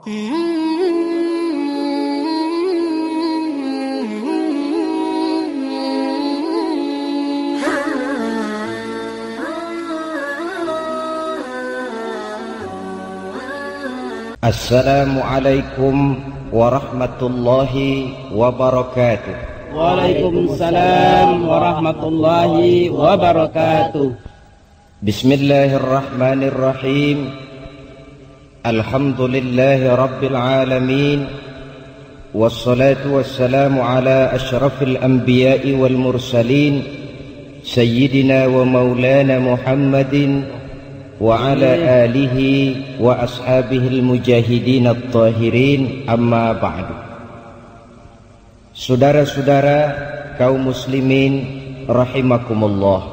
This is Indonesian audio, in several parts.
السلام عليكم ورحمة الله وبركاته. وعليكم السلام ورحمة الله وبركاته. بسم الله الرحمن الرحيم. الحمد لله رب العالمين والصلاة والسلام على أشرف الأنبياء والمرسلين سيدنا ومولانا محمد وعلى آله وأصحابه المجاهدين الطاهرين أما بعد Saudara-saudara kaum muslimin rahimakumullah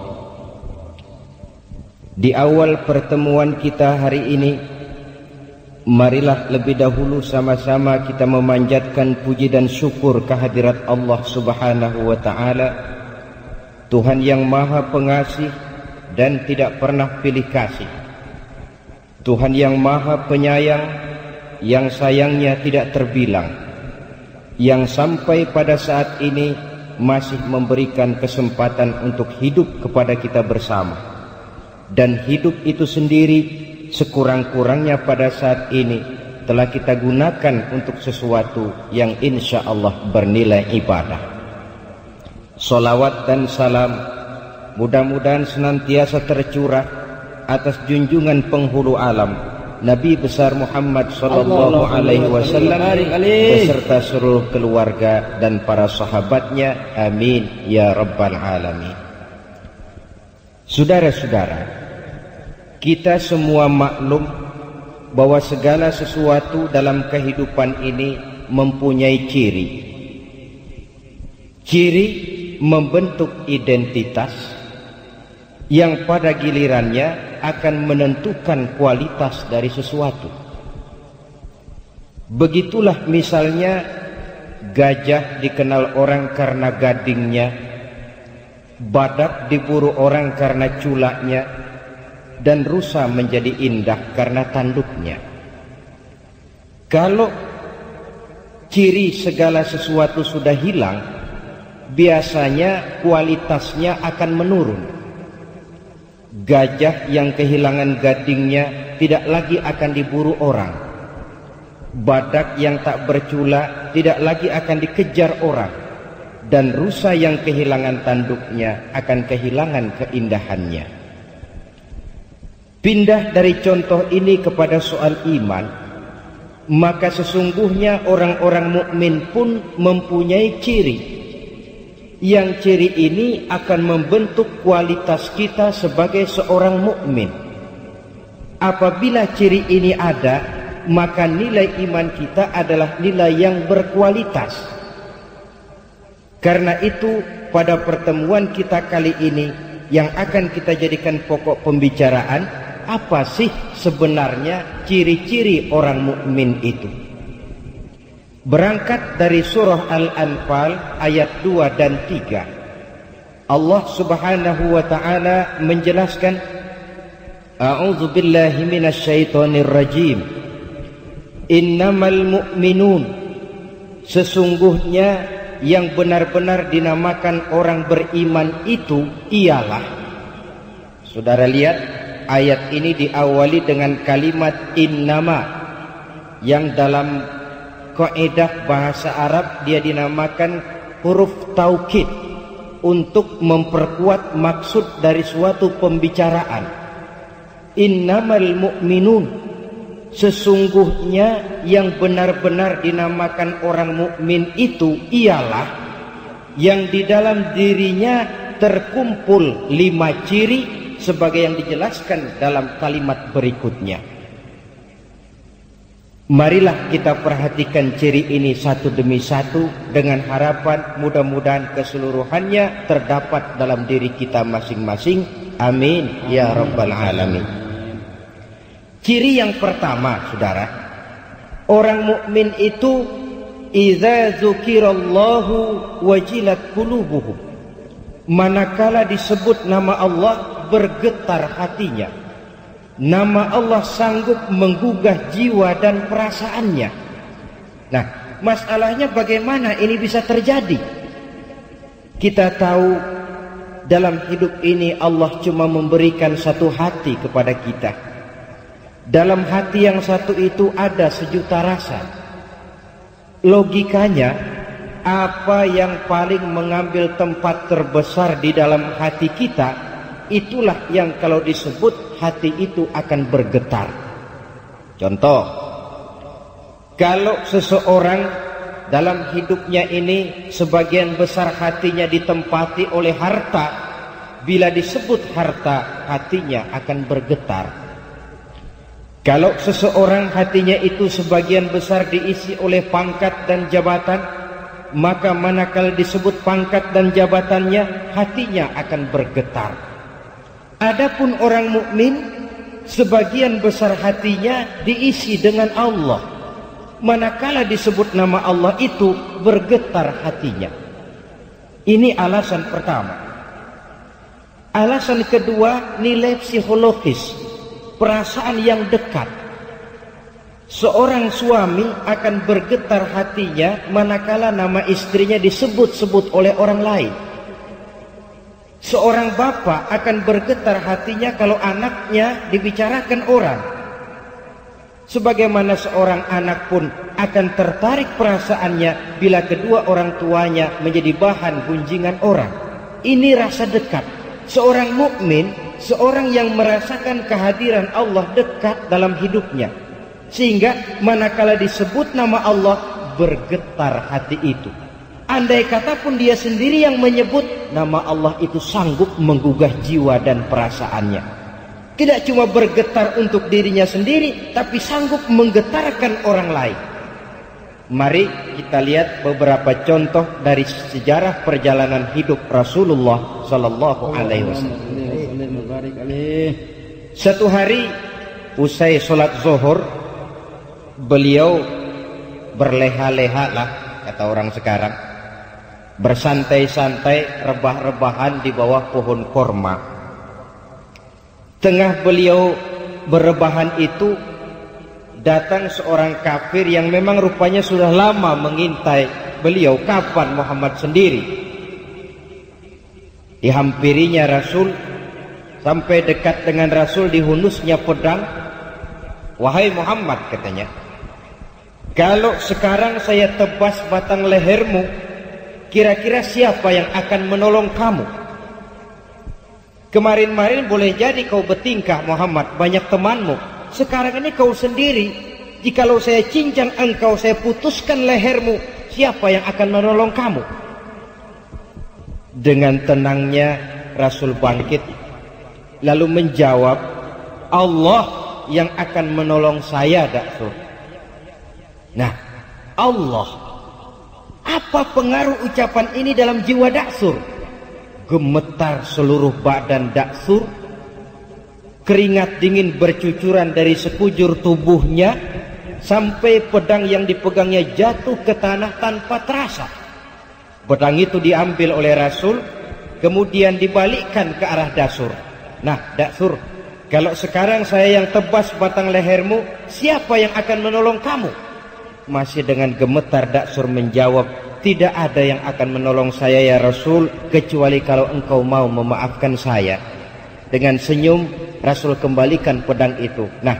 Di awal pertemuan kita hari ini Marilah lebih dahulu sama-sama kita memanjatkan puji dan syukur kehadirat Allah subhanahu wa ta'ala. Tuhan yang maha pengasih dan tidak pernah pilih kasih. Tuhan yang maha penyayang Yang sayangnya tidak terbilang Yang sampai pada saat ini Masih memberikan kesempatan untuk hidup kepada kita bersama. Dan hidup itu sendiri Sekurang-kurangnya pada saat ini Telah kita gunakan untuk sesuatu Yang insya Allah bernilai ibadah. Salawat dan salam Mudah-mudahan senantiasa tercurah atas junjungan penghulu alam Nabi besar Muhammad sallallahu alaihi wasallam beserta seluruh keluarga dan para sahabatnya. Amin ya rabbal alamin. Saudara-saudara kita semua maklum bahwa segala sesuatu dalam kehidupan ini mempunyai ciri ciri membentuk identitas yang pada gilirannya akan menentukan kualitas dari sesuatu. Begitulah misalnya gajah dikenal orang karena gadingnya, badak diburu orang karena culaknya, dan rusa menjadi indah karena tanduknya. Kalau ciri segala sesuatu sudah hilang, biasanya kualitasnya akan menurun Gajah yang kehilangan gadingnya tidak lagi akan diburu orang. Badak yang tak bercula tidak lagi akan dikejar orang. Dan rusa yang kehilangan tanduknya akan kehilangan keindahannya. Pindah dari contoh ini kepada soal iman, maka sesungguhnya orang-orang mukmin pun mempunyai ciri yang ciri ini akan membentuk kualitas kita sebagai seorang mukmin. Apabila ciri ini ada, maka nilai iman kita adalah nilai yang berkualitas. Karena itu, pada pertemuan kita kali ini yang akan kita jadikan pokok pembicaraan, apa sih sebenarnya ciri-ciri orang mukmin itu? Berangkat dari surah Al-Anfal ayat 2 dan 3. Allah Subhanahu wa taala menjelaskan A'udzu billahi minasyaitonir rajim. Innamal mu'minun sesungguhnya yang benar-benar dinamakan orang beriman itu ialah Saudara lihat ayat ini diawali dengan kalimat innama yang dalam kaidah bahasa Arab dia dinamakan huruf taukid untuk memperkuat maksud dari suatu pembicaraan. Innamal mu'minun sesungguhnya yang benar-benar dinamakan orang mukmin itu ialah yang di dalam dirinya terkumpul lima ciri sebagai yang dijelaskan dalam kalimat berikutnya. Marilah kita perhatikan ciri ini satu demi satu dengan harapan mudah-mudahan keseluruhannya terdapat dalam diri kita masing-masing. Amin ya rabbal alamin. Ciri yang pertama, Saudara, orang mukmin itu idza dzukirallahu wajilat qulubuhum. Manakala disebut nama Allah bergetar hatinya. Nama Allah sanggup menggugah jiwa dan perasaannya. Nah, masalahnya bagaimana ini bisa terjadi? Kita tahu dalam hidup ini Allah cuma memberikan satu hati kepada kita. Dalam hati yang satu itu ada sejuta rasa. Logikanya, apa yang paling mengambil tempat terbesar di dalam hati kita, itulah yang kalau disebut hati itu akan bergetar. Contoh, kalau seseorang dalam hidupnya ini sebagian besar hatinya ditempati oleh harta bila disebut harta hatinya akan bergetar kalau seseorang hatinya itu sebagian besar diisi oleh pangkat dan jabatan maka manakala disebut pangkat dan jabatannya hatinya akan bergetar adapun orang mukmin sebagian besar hatinya diisi dengan Allah manakala disebut nama Allah itu bergetar hatinya. Ini alasan pertama. Alasan kedua nilai psikologis, perasaan yang dekat. Seorang suami akan bergetar hatinya manakala nama istrinya disebut-sebut oleh orang lain. Seorang bapak akan bergetar hatinya kalau anaknya dibicarakan orang. Sebagaimana seorang anak pun akan tertarik perasaannya bila kedua orang tuanya menjadi bahan gunjingan orang. Ini rasa dekat. Seorang mukmin, seorang yang merasakan kehadiran Allah dekat dalam hidupnya. Sehingga manakala disebut nama Allah bergetar hati itu. Andai kata pun dia sendiri yang menyebut nama Allah itu sanggup menggugah jiwa dan perasaannya. Tidak cuma bergetar untuk dirinya sendiri, tapi sanggup menggetarkan orang lain. Mari kita lihat beberapa contoh dari sejarah perjalanan hidup Rasulullah Sallallahu Alaihi Wasallam. Satu hari usai sholat zuhur, beliau berleha-leha lah kata orang sekarang, bersantai-santai rebah-rebahan di bawah pohon korma Tengah beliau berebahan itu datang seorang kafir yang memang rupanya sudah lama mengintai beliau kapan Muhammad sendiri. Dihampirinya Rasul sampai dekat dengan Rasul dihunusnya pedang. Wahai Muhammad katanya, kalau sekarang saya tebas batang lehermu, kira-kira siapa yang akan menolong kamu? Kemarin-marin boleh jadi kau bertingkah Muhammad banyak temanmu. Sekarang ini kau sendiri. Jikalau saya cincang engkau, saya putuskan lehermu. Siapa yang akan menolong kamu? Dengan tenangnya Rasul bangkit. Lalu menjawab, Allah yang akan menolong saya Daksul. Nah, Allah. Apa pengaruh ucapan ini dalam jiwa Daksur? gemetar seluruh badan daksur. Keringat dingin bercucuran dari sekujur tubuhnya sampai pedang yang dipegangnya jatuh ke tanah tanpa terasa. Pedang itu diambil oleh Rasul kemudian dibalikkan ke arah dasur nah dasur kalau sekarang saya yang tebas batang lehermu siapa yang akan menolong kamu? Masih dengan gemetar Daksur menjawab tidak ada yang akan menolong saya ya Rasul kecuali kalau engkau mau memaafkan saya. Dengan senyum Rasul kembalikan pedang itu. Nah,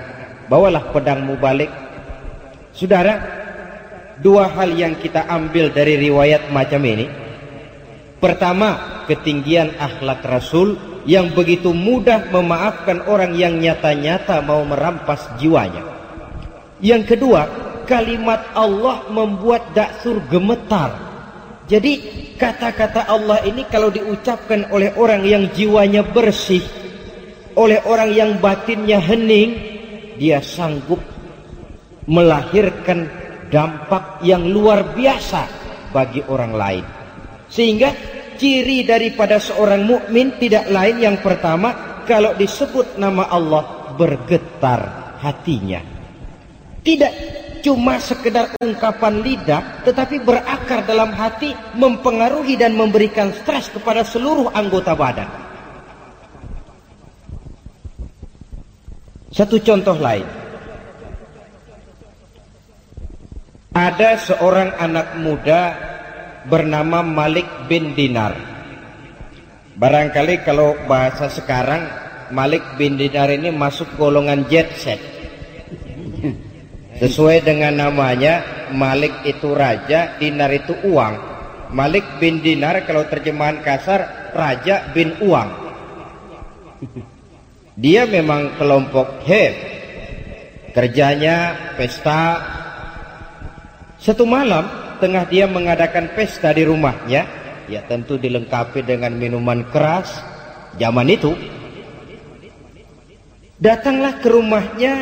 bawalah pedangmu balik. Saudara, dua hal yang kita ambil dari riwayat macam ini. Pertama, ketinggian akhlak Rasul yang begitu mudah memaafkan orang yang nyata-nyata mau merampas jiwanya. Yang kedua, kalimat Allah membuat daksur gemetar. Jadi kata-kata Allah ini kalau diucapkan oleh orang yang jiwanya bersih, oleh orang yang batinnya hening, dia sanggup melahirkan dampak yang luar biasa bagi orang lain. Sehingga ciri daripada seorang mukmin tidak lain yang pertama kalau disebut nama Allah bergetar hatinya. Tidak cuma sekedar ungkapan lidah tetapi berakar dalam hati mempengaruhi dan memberikan stres kepada seluruh anggota badan Satu contoh lain. Ada seorang anak muda bernama Malik bin Dinar. Barangkali kalau bahasa sekarang Malik bin Dinar ini masuk golongan jet set. Sesuai dengan namanya, Malik itu raja, Dinar itu uang. Malik bin Dinar kalau terjemahan kasar, raja bin uang. Dia memang kelompok head. Kerjanya pesta. Satu malam, tengah dia mengadakan pesta di rumahnya, ya tentu dilengkapi dengan minuman keras. Zaman itu, datanglah ke rumahnya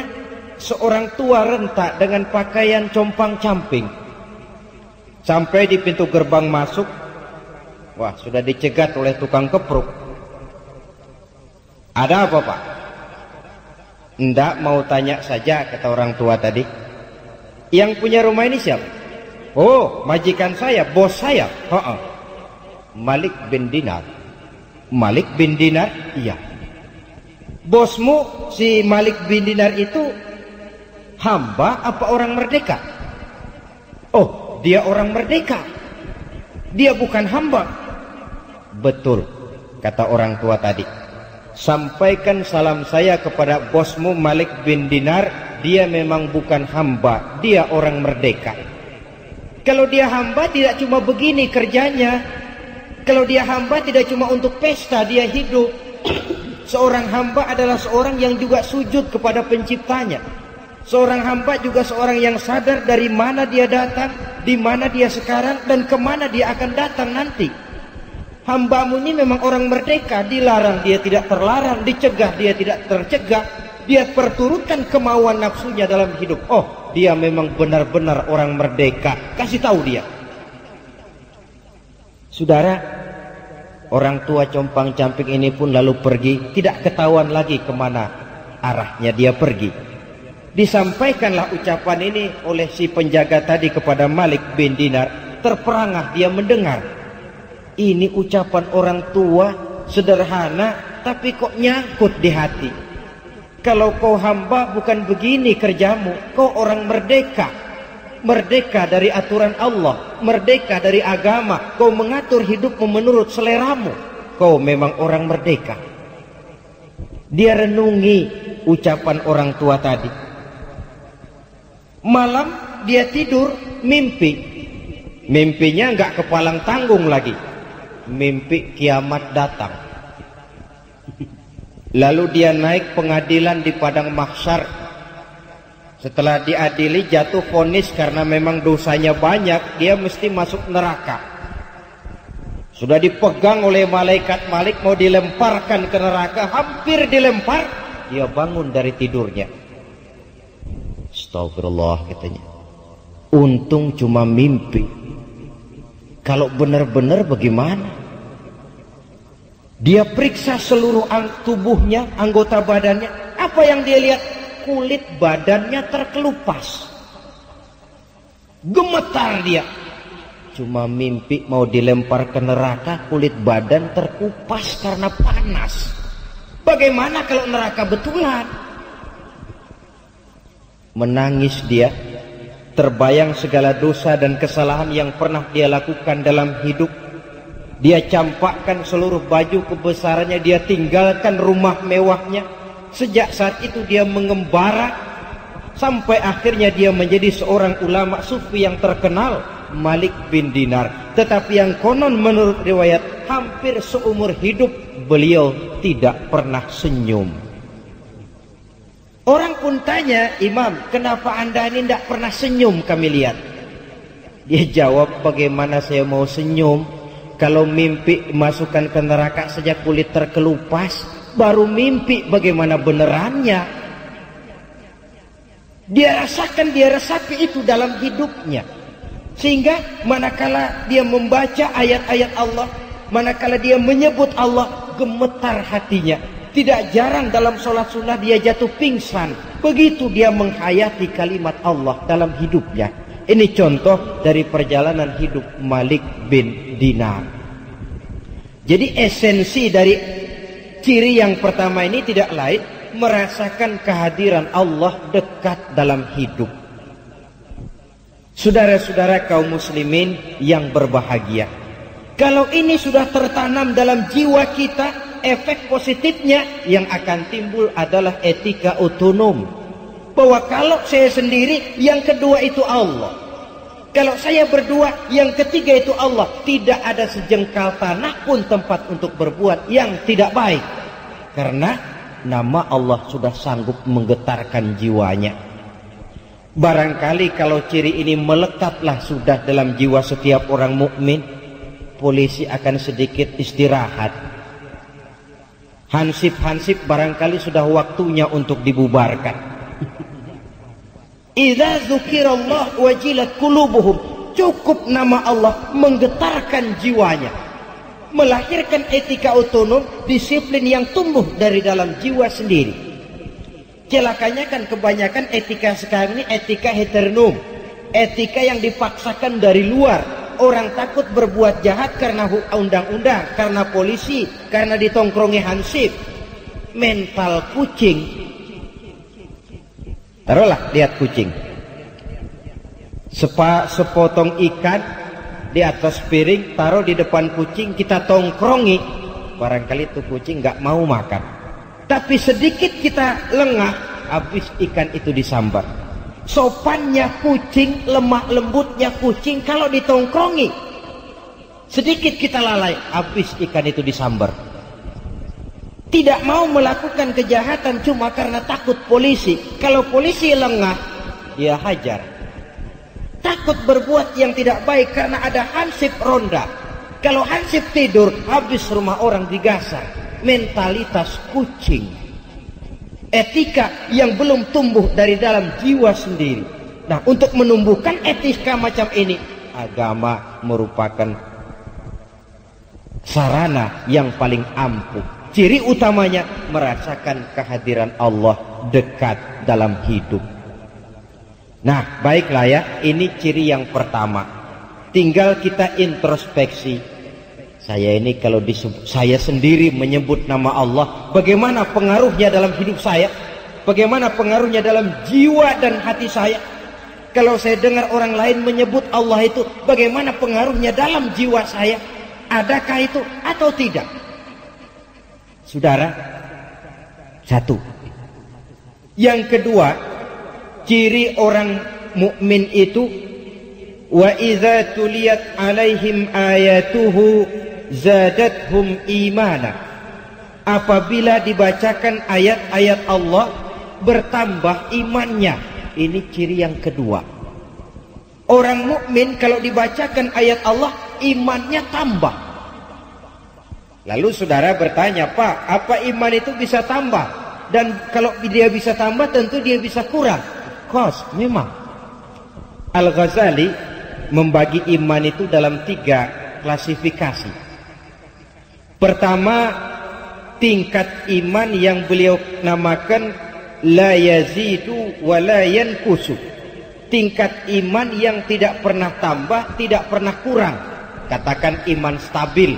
seorang tua rentak dengan pakaian compang-camping. Sampai di pintu gerbang masuk, wah sudah dicegat oleh tukang kepruk. Ada apa pak? Enggak mau tanya saja kata orang tua tadi. Yang punya rumah ini siapa? Oh majikan saya, bos saya. Ha -ha. Malik bin Dinar. Malik bin Dinar? Iya. Bosmu si Malik bin Dinar itu hamba apa orang merdeka? Oh, dia orang merdeka. Dia bukan hamba. Betul, kata orang tua tadi. Sampaikan salam saya kepada bosmu Malik bin Dinar. Dia memang bukan hamba, dia orang merdeka. Kalau dia hamba tidak cuma begini kerjanya. Kalau dia hamba tidak cuma untuk pesta, dia hidup. Seorang hamba adalah seorang yang juga sujud kepada penciptanya. Seorang hamba juga seorang yang sadar dari mana dia datang, di mana dia sekarang, dan ke mana dia akan datang nanti. Hambamu ini memang orang merdeka, dilarang dia tidak terlarang, dicegah dia tidak tercegah, dia perturutkan kemauan nafsunya dalam hidup. Oh, dia memang benar-benar orang merdeka. Kasih tahu dia. Saudara, orang tua compang camping ini pun lalu pergi, tidak ketahuan lagi ke mana arahnya dia pergi. Disampaikanlah ucapan ini oleh si penjaga tadi kepada Malik bin Dinar. Terperangah dia mendengar. Ini ucapan orang tua sederhana tapi kok nyangkut di hati. Kalau kau hamba bukan begini kerjamu. Kau orang merdeka. Merdeka dari aturan Allah. Merdeka dari agama. Kau mengatur hidupmu menurut seleramu. Kau memang orang merdeka. Dia renungi ucapan orang tua tadi Malam dia tidur mimpi. Mimpinya nggak kepalang tanggung lagi. Mimpi kiamat datang. Lalu dia naik pengadilan di padang mahsyar. Setelah diadili jatuh vonis karena memang dosanya banyak, dia mesti masuk neraka. Sudah dipegang oleh malaikat Malik mau dilemparkan ke neraka, hampir dilempar, dia bangun dari tidurnya Astagfirullah katanya. Untung cuma mimpi. Kalau benar-benar bagaimana? Dia periksa seluruh tubuhnya, anggota badannya. Apa yang dia lihat? Kulit badannya terkelupas. Gemetar dia. Cuma mimpi mau dilempar ke neraka, kulit badan terkupas karena panas. Bagaimana kalau neraka betulan? Menangis dia. Terbayang segala dosa dan kesalahan yang pernah dia lakukan dalam hidup. Dia campakkan seluruh baju kebesarannya dia tinggalkan rumah mewahnya. Sejak saat itu dia mengembara sampai akhirnya dia menjadi seorang ulama sufi yang terkenal Malik bin Dinar. Tetapi yang konon menurut riwayat hampir seumur hidup beliau tidak pernah senyum Orang pun tanya, Imam, kenapa anda ini tidak pernah senyum kami lihat? Dia jawab, bagaimana saya mau senyum? Kalau mimpi masukkan ke neraka sejak kulit terkelupas, baru mimpi bagaimana benerannya. Dia rasakan, dia resapi itu dalam hidupnya. Sehingga manakala dia membaca ayat-ayat Allah, manakala dia menyebut Allah, gemetar hatinya tidak jarang dalam sholat sunnah dia jatuh pingsan. Begitu dia menghayati kalimat Allah dalam hidupnya. Ini contoh dari perjalanan hidup Malik bin Dinar. Jadi esensi dari ciri yang pertama ini tidak lain merasakan kehadiran Allah dekat dalam hidup. Saudara-saudara kaum muslimin yang berbahagia. Kalau ini sudah tertanam dalam jiwa kita, efek positifnya yang akan timbul adalah etika otonom. Bahwa kalau saya sendiri, yang kedua itu Allah. Kalau saya berdua, yang ketiga itu Allah. Tidak ada sejengkal tanah pun tempat untuk berbuat yang tidak baik. Karena nama Allah sudah sanggup menggetarkan jiwanya. Barangkali kalau ciri ini melekatlah sudah dalam jiwa setiap orang mukmin, polisi akan sedikit istirahat. Hansip-hansip barangkali sudah waktunya untuk dibubarkan. Idza dzukirallah wajilat qulubuhum. Cukup nama Allah menggetarkan jiwanya melahirkan etika otonom, disiplin yang tumbuh dari dalam jiwa sendiri. Celakanya kan kebanyakan etika sekarang ini etika heteronom, etika yang dipaksakan dari luar. Orang takut berbuat jahat karena undang-undang, karena polisi, karena ditongkrongi hansip. Mental kucing. Taruhlah lihat kucing. Sepa, sepotong ikan di atas piring, taruh di depan kucing, kita tongkrongi. Barangkali itu kucing nggak mau makan. Tapi sedikit kita lengah, habis ikan itu disambar. Sopannya kucing, lemah lembutnya kucing kalau ditongkrongi. Sedikit kita lalai, habis ikan itu disambar. Tidak mau melakukan kejahatan cuma karena takut polisi. Kalau polisi lengah, dia hajar takut berbuat yang tidak baik karena ada hansip ronda. Kalau hansip tidur, habis rumah orang digasah. Mentalitas kucing. Etika yang belum tumbuh dari dalam jiwa sendiri. Nah, untuk menumbuhkan etika macam ini, agama merupakan sarana yang paling ampuh. Ciri utamanya merasakan kehadiran Allah dekat dalam hidup. Nah, baiklah ya, ini ciri yang pertama. Tinggal kita introspeksi. Saya ini kalau disebut, saya sendiri menyebut nama Allah, bagaimana pengaruhnya dalam hidup saya? Bagaimana pengaruhnya dalam jiwa dan hati saya? Kalau saya dengar orang lain menyebut Allah itu, bagaimana pengaruhnya dalam jiwa saya? Adakah itu atau tidak? Saudara, satu. Yang kedua, ciri orang mukmin itu wa idza tuliyat alaihim ayatuhu zadathum imana. Apabila dibacakan ayat-ayat Allah bertambah imannya. Ini ciri yang kedua. Orang mukmin kalau dibacakan ayat Allah imannya tambah. Lalu saudara bertanya Pak apa iman itu bisa tambah? Dan kalau dia bisa tambah tentu dia bisa kurang. Kos memang. Al-Ghazali membagi iman itu dalam tiga klasifikasi pertama tingkat iman yang beliau namakan la yazidu wa la yankusu. Tingkat iman yang tidak pernah tambah tidak pernah kurang. Katakan iman stabil.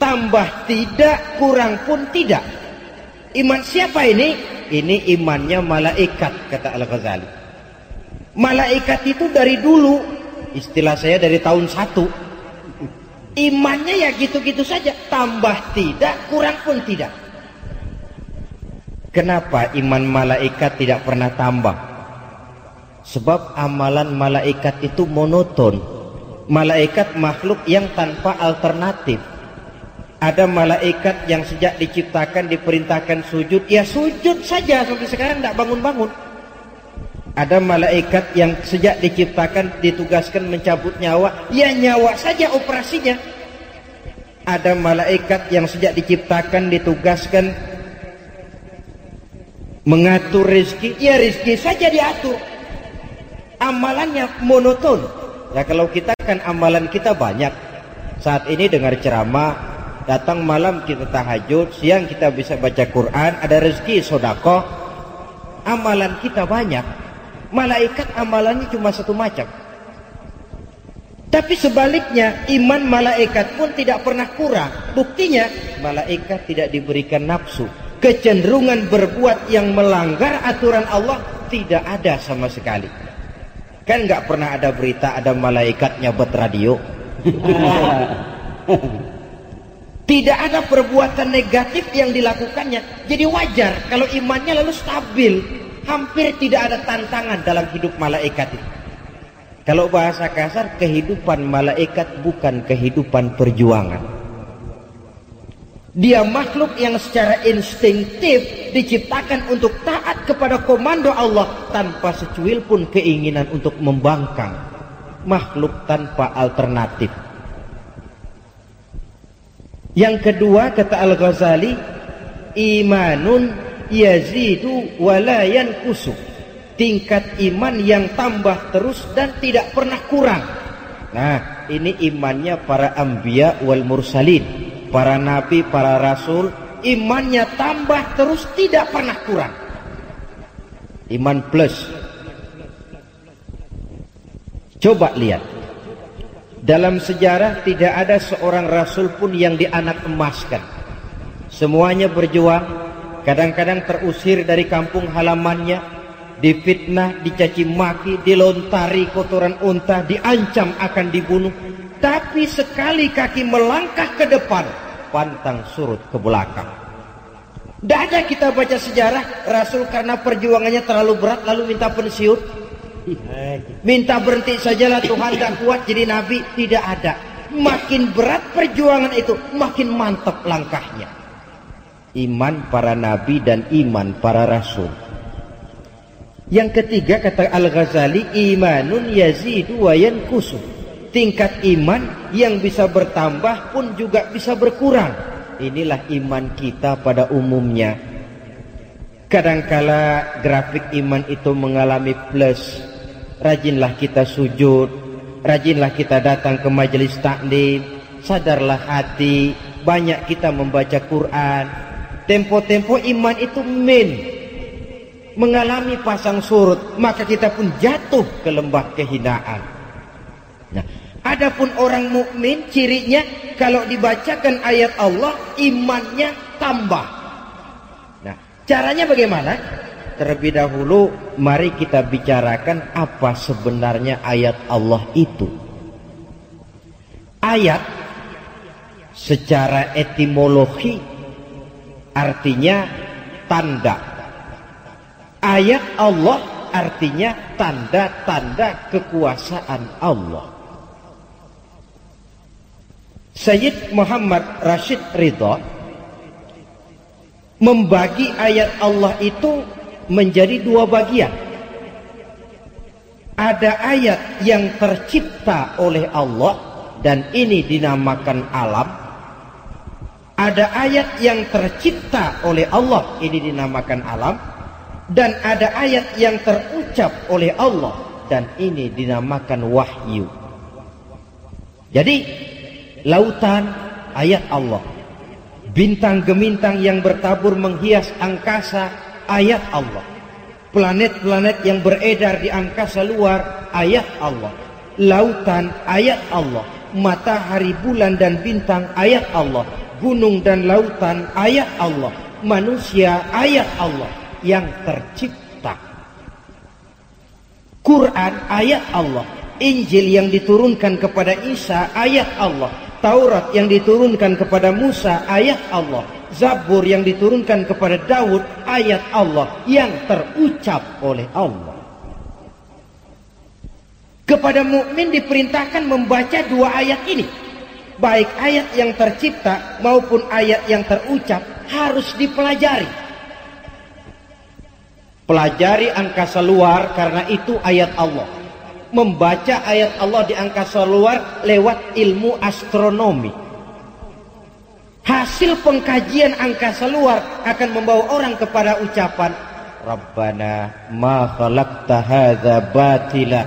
Tambah tidak kurang pun tidak. Iman siapa ini? Ini imannya malaikat kata Al-Ghazali. Malaikat itu dari dulu. Istilah saya dari tahun satu imannya ya gitu-gitu saja. Tambah tidak kurang pun tidak. Kenapa iman malaikat tidak pernah tambah? Sebab amalan malaikat itu monoton. Malaikat makhluk yang tanpa alternatif. Ada malaikat yang sejak diciptakan diperintahkan sujud ya sujud saja sampai sekarang tidak bangun-bangun ada malaikat yang sejak diciptakan ditugaskan mencabut nyawa. Ya nyawa saja operasinya. Ada malaikat yang sejak diciptakan ditugaskan mengatur rezeki. Ya rezeki saja diatur. Amalannya monoton. Ya kalau kita kan amalan kita banyak. Saat ini dengar ceramah datang malam kita tahajud siang kita bisa baca Quran ada rezeki sodako amalan kita banyak malaikat amalannya cuma satu macam tapi sebaliknya iman malaikat pun tidak pernah kurang buktinya malaikat tidak diberikan nafsu kecenderungan berbuat yang melanggar aturan Allah tidak ada sama sekali. Kan nggak pernah ada berita ada malaikat nyabet radio. Tidak ada perbuatan negatif yang dilakukannya. Jadi wajar kalau imannya lalu stabil. Hampir tidak ada tantangan dalam hidup malaikat itu. Kalau bahasa kasar, kehidupan malaikat bukan kehidupan perjuangan. Dia makhluk yang secara instinktif diciptakan untuk taat kepada komando Allah tanpa secuil pun keinginan untuk membangkang. Makhluk tanpa alternatif. Yang kedua kata Al-Ghazali, imanun yazidu walayan kusuk. Tingkat iman yang tambah terus dan tidak pernah kurang. Nah, ini imannya para anbiya wal mursalin, para nabi, para rasul, imannya tambah terus tidak pernah kurang. Iman plus. Coba lihat dalam sejarah tidak ada seorang rasul pun yang dianak emaskan. Semuanya berjuang, kadang-kadang terusir dari kampung halamannya, difitnah, dicaci maki, dilontari kotoran unta, diancam akan dibunuh. Tapi sekali kaki melangkah ke depan, pantang surut ke belakang. Tidak ada kita baca sejarah Rasul karena perjuangannya terlalu berat lalu minta pensiun. Minta berhenti sajalah Tuhan gak kuat jadi nabi. Tidak ada. Makin berat perjuangan itu, makin mantap langkahnya. Iman para nabi dan iman para rasul. Yang ketiga kata Al-Ghazali, imanun yazidu wa yankusu. Tingkat iman yang bisa bertambah pun juga bisa berkurang. Inilah iman kita pada umumnya. Kadangkala grafik iman itu mengalami plus rajinlah kita sujud, rajinlah kita datang ke majelis taklim, sadarlah hati, banyak kita membaca Quran. Tempo-tempo iman itu min mengalami pasang surut, maka kita pun jatuh ke lembah kehinaan. Nah, adapun orang mukmin cirinya kalau dibacakan ayat Allah imannya tambah. Nah, caranya bagaimana? Terlebih dahulu mari kita bicarakan apa sebenarnya ayat Allah itu. Ayat secara etimologi artinya tanda. Ayat Allah artinya tanda-tanda kekuasaan Allah. Sayyid Muhammad Rashid Ridha membagi ayat Allah itu menjadi dua bagian. Ada ayat yang tercipta oleh Allah dan ini dinamakan alam. Ada ayat yang tercipta oleh Allah, ini dinamakan alam. Dan ada ayat yang terucap oleh Allah dan ini dinamakan wahyu. Jadi lautan ayat Allah. Bintang gemintang yang bertabur menghias angkasa ayat Allah. Planet-planet yang beredar di angkasa luar ayat Allah. Lautan ayat Allah. Matahari, bulan dan bintang ayat Allah. Gunung dan lautan ayat Allah. Manusia ayat Allah yang tercipta. Quran ayat Allah. Injil yang diturunkan kepada Isa ayat Allah. Taurat yang diturunkan kepada Musa ayat Allah Zabur yang diturunkan kepada Daud ayat Allah yang terucap oleh Allah. Kepada mukmin diperintahkan membaca dua ayat ini. Baik ayat yang tercipta maupun ayat yang terucap harus dipelajari. Pelajari angkasa luar karena itu ayat Allah. Membaca ayat Allah di angkasa luar lewat ilmu astronomi Hasil pengkajian angkasa luar akan membawa orang kepada ucapan Rabbana ma khalaqta hadza batila.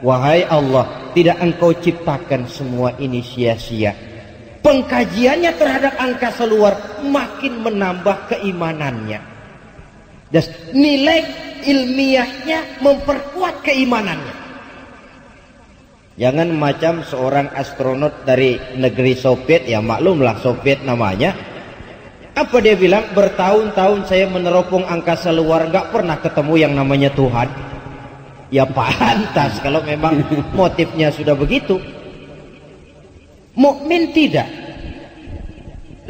Wahai Allah, tidak engkau ciptakan semua ini sia-sia. Pengkajiannya terhadap angkasa luar makin menambah keimanannya. Dan nilai ilmiahnya memperkuat keimanannya. Jangan macam seorang astronot dari negeri Soviet, ya maklumlah Soviet namanya. Apa dia bilang? Bertahun-tahun saya meneropong angkasa luar nggak pernah ketemu yang namanya Tuhan. Ya pantas kalau memang motifnya sudah begitu. Mukmin tidak.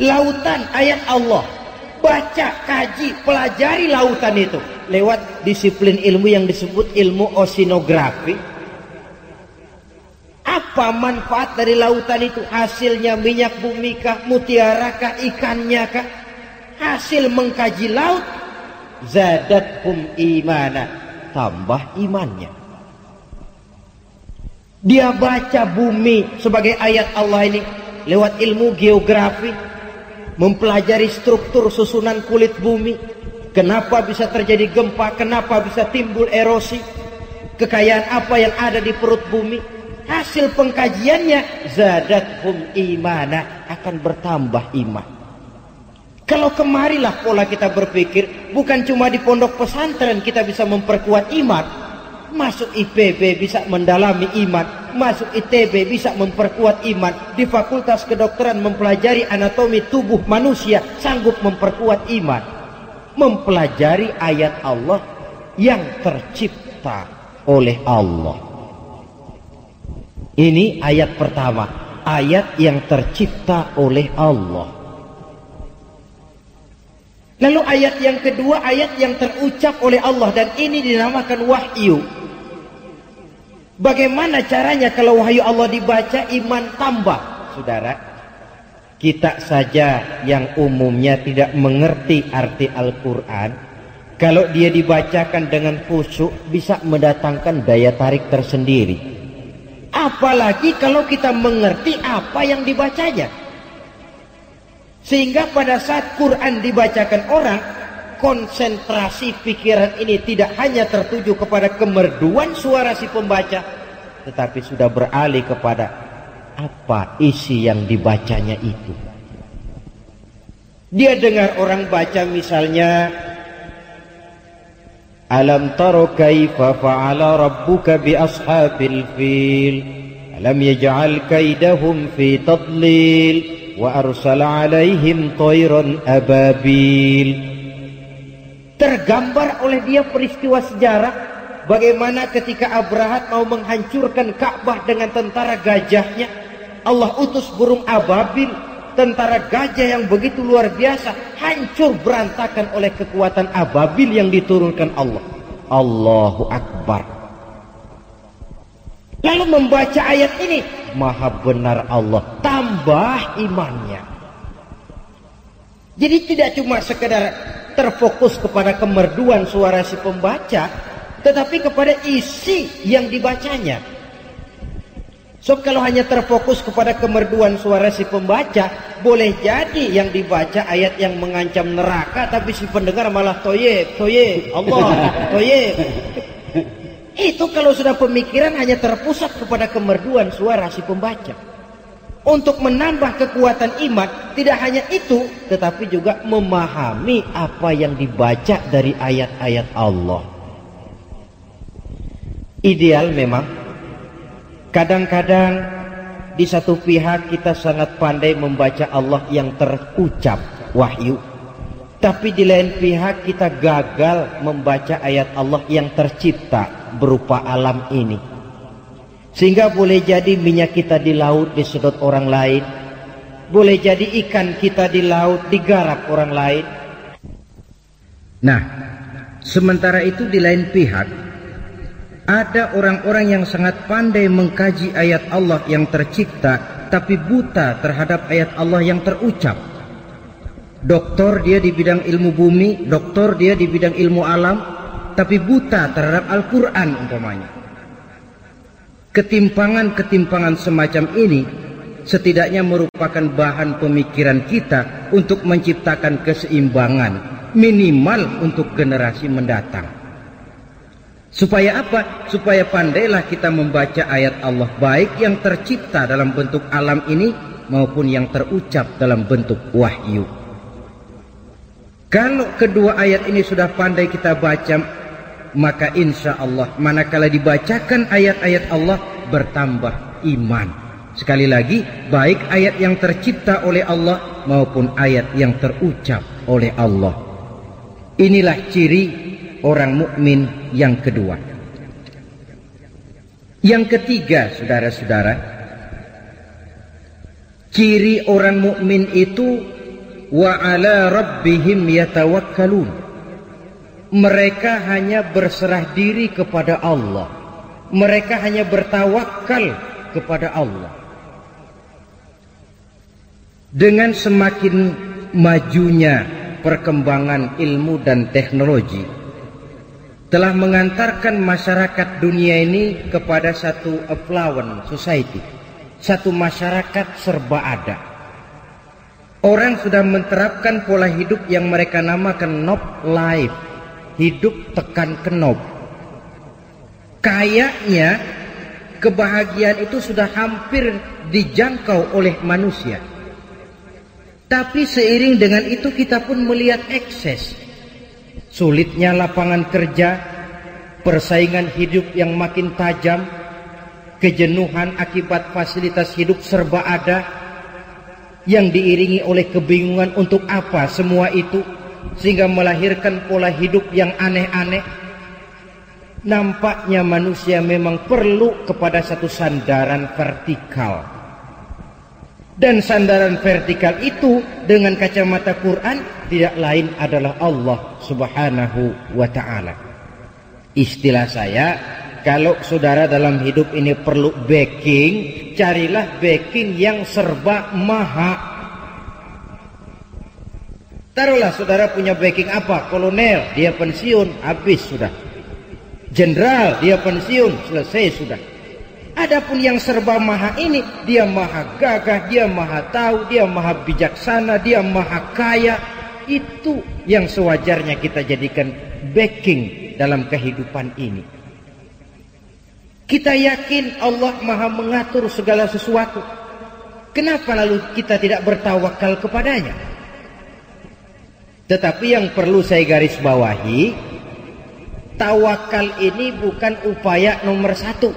Lautan ayat Allah. Baca, kaji, pelajari lautan itu lewat disiplin ilmu yang disebut ilmu oceanografi. Apa manfaat dari lautan itu? Hasilnya minyak bumi kah, mutiara kah, ikannya kah? Hasil mengkaji laut zadathum imana, tambah imannya. Dia baca bumi sebagai ayat Allah ini lewat ilmu geografi, mempelajari struktur susunan kulit bumi, kenapa bisa terjadi gempa, kenapa bisa timbul erosi, kekayaan apa yang ada di perut bumi. Hasil pengkajiannya zadathum imana akan bertambah iman. Kalau kemarilah pola kita berpikir, bukan cuma di pondok pesantren kita bisa memperkuat iman, masuk IPB bisa mendalami iman, masuk ITB bisa memperkuat iman, di fakultas kedokteran mempelajari anatomi tubuh manusia sanggup memperkuat iman, mempelajari ayat Allah yang tercipta oleh Allah. Ini ayat pertama, ayat yang tercipta oleh Allah. Lalu ayat yang kedua, ayat yang terucap oleh Allah dan ini dinamakan wahyu. Bagaimana caranya kalau wahyu Allah dibaca iman tambah? Saudara, kita saja yang umumnya tidak mengerti arti Al-Quran. Kalau dia dibacakan dengan khusyuk bisa mendatangkan daya tarik tersendiri. Apalagi kalau kita mengerti apa yang dibacanya. Sehingga pada saat Quran dibacakan orang, konsentrasi pikiran ini tidak hanya tertuju kepada kemerduan suara si pembaca, tetapi sudah beralih kepada apa isi yang dibacanya itu. Dia dengar orang baca misalnya Alam taro kaifa fa'ala rabbuka bi ashabil fil Alam yaj'al kaidahum fi tadlil arsala alaihim tayran ababil Tergambar oleh dia peristiwa sejarah bagaimana ketika Abrahat mau menghancurkan Ka'bah dengan tentara gajahnya Allah utus burung ababil tentara gajah yang begitu luar biasa hancur berantakan oleh kekuatan ababil yang diturunkan Allah. Allahu Akbar. Lalu membaca ayat ini, maha benar Allah, tambah imannya. Jadi tidak cuma sekedar terfokus kepada kemerduan suara si pembaca, tetapi kepada isi yang dibacanya. So kalau hanya terfokus kepada kemerduan suara si pembaca, boleh jadi yang dibaca ayat yang mengancam neraka, tapi si pendengar malah toyib, toyib, Allah, toyib. Itu kalau sudah pemikiran hanya terpusat kepada kemerduan suara si pembaca. Untuk menambah kekuatan iman, tidak hanya itu, tetapi juga memahami apa yang dibaca dari ayat-ayat Allah. Ideal memang Kadang-kadang di satu pihak kita sangat pandai membaca Allah yang terucap wahyu. Tapi di lain pihak kita gagal membaca ayat Allah yang tercipta berupa alam ini. Sehingga boleh jadi minyak kita di laut disedot orang lain. Boleh jadi ikan kita di laut digarap orang lain. Nah, sementara itu di lain pihak ada orang-orang yang sangat pandai mengkaji ayat Allah yang tercipta tapi buta terhadap ayat Allah yang terucap. Doktor dia di bidang ilmu bumi, doktor dia di bidang ilmu alam, tapi buta terhadap Al-Quran umpamanya. Ketimpangan-ketimpangan semacam ini setidaknya merupakan bahan pemikiran kita untuk menciptakan keseimbangan minimal untuk generasi mendatang. Supaya apa? Supaya pandailah kita membaca ayat Allah baik yang tercipta dalam bentuk alam ini maupun yang terucap dalam bentuk wahyu. Kalau kedua ayat ini sudah pandai kita baca, maka insya Allah manakala dibacakan ayat-ayat Allah bertambah iman. Sekali lagi, baik ayat yang tercipta oleh Allah maupun ayat yang terucap oleh Allah. Inilah ciri orang mukmin yang kedua. Yang ketiga, saudara-saudara, ciri orang mukmin itu wa ala rabbihim yatawakkalun. Mereka hanya berserah diri kepada Allah. Mereka hanya bertawakal kepada Allah. Dengan semakin majunya perkembangan ilmu dan teknologi telah mengantarkan masyarakat dunia ini kepada satu affluent society, satu masyarakat serba ada. Orang sudah menerapkan pola hidup yang mereka namakan knob life, hidup tekan knob. Kayaknya kebahagiaan itu sudah hampir dijangkau oleh manusia. Tapi seiring dengan itu kita pun melihat ekses. Sulitnya lapangan kerja, persaingan hidup yang makin tajam, kejenuhan akibat fasilitas hidup serba ada, yang diiringi oleh kebingungan untuk apa semua itu, sehingga melahirkan pola hidup yang aneh-aneh. Nampaknya manusia memang perlu kepada satu sandaran vertikal dan sandaran vertikal itu dengan kacamata Quran tidak lain adalah Allah Subhanahu wa taala. Istilah saya, kalau saudara dalam hidup ini perlu backing, carilah backing yang serba maha. Taruhlah saudara punya backing apa? Kolonel, dia pensiun, habis sudah. Jenderal, dia pensiun, selesai sudah. Adapun yang serba maha ini, dia maha gagah, dia maha tahu, dia maha bijaksana, dia maha kaya. Itu yang sewajarnya kita jadikan backing dalam kehidupan ini. Kita yakin Allah maha mengatur segala sesuatu. Kenapa lalu kita tidak bertawakal kepadanya? Tetapi yang perlu saya garis bawahi, tawakal ini bukan upaya nomor satu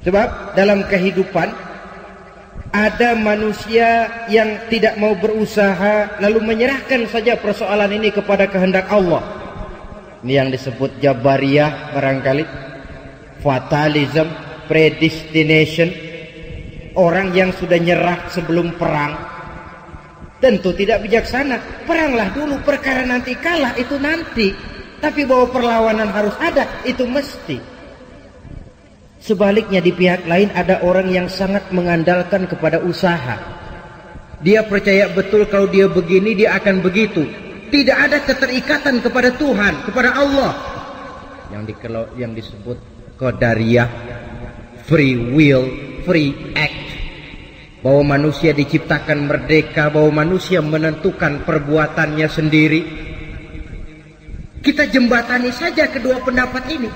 Sebab dalam kehidupan ada manusia yang tidak mau berusaha lalu menyerahkan saja persoalan ini kepada kehendak Allah. Ini yang disebut Jabariyah barangkali. Fatalism, predestination. Orang yang sudah nyerah sebelum perang. Tentu tidak bijaksana. Peranglah dulu perkara nanti kalah itu nanti. Tapi bahwa perlawanan harus ada itu mesti. Sebaliknya di pihak lain ada orang yang sangat mengandalkan kepada usaha. Dia percaya betul kalau dia begini dia akan begitu. Tidak ada keterikatan kepada Tuhan, kepada Allah. Yang yang disebut qadariyah, free will, free act. Bahwa manusia diciptakan merdeka, bahwa manusia menentukan perbuatannya sendiri. Kita jembatani saja kedua pendapat ini.